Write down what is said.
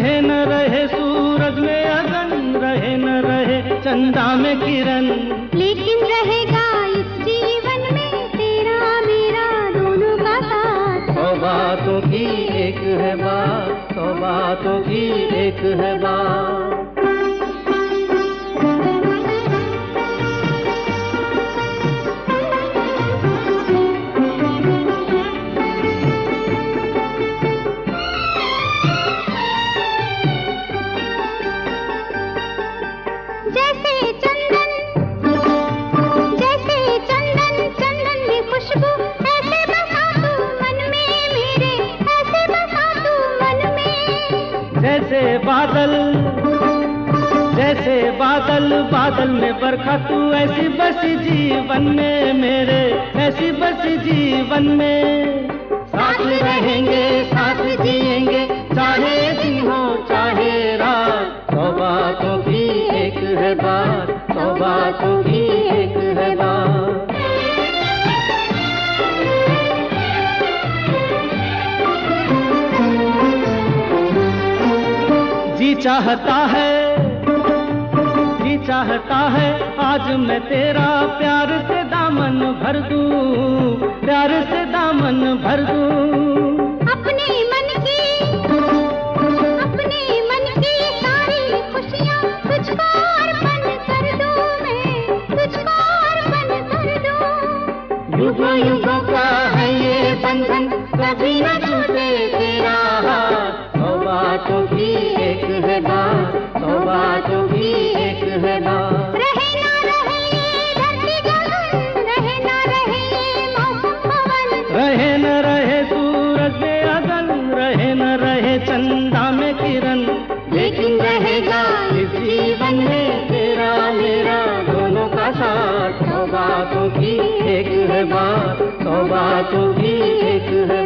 रहे न रहे सूरज में अगन रहे न रहे चंदा में किरण। लेकिन रहेगा इस जीवन में तेरा मेरा दोनों का साथ। सौ बातों की एक है बात सौ बातों की एक है बात। जैसे बादल जैसे बादल बादल में बरखा, तू ऐसी बस जीवन में मेरे, ऐसी बस जीवन में। साथ रहेंगे, साथ जिएँगे, चाहे दिन हो, चाहे रात। सौ बातों की एक है बात। चाहता है जी चाहता है आज मैं तेरा प्यार से दामन भर दूँ प्यार से दामन भर दूँ। अपने मन की अपने मन की सारी खुशियाँ तुझको अर्पण कर दूँ मैं तुझको अर्पण कर दूँ। युगों युगों का है ये बंधन कभी न रहे चंदा में किरण। लेकिन रहेगा इस जीवन में तेरा, मेरा। दोनों का साथ, सौ बातों की एक है बात, सौ बातों की एक है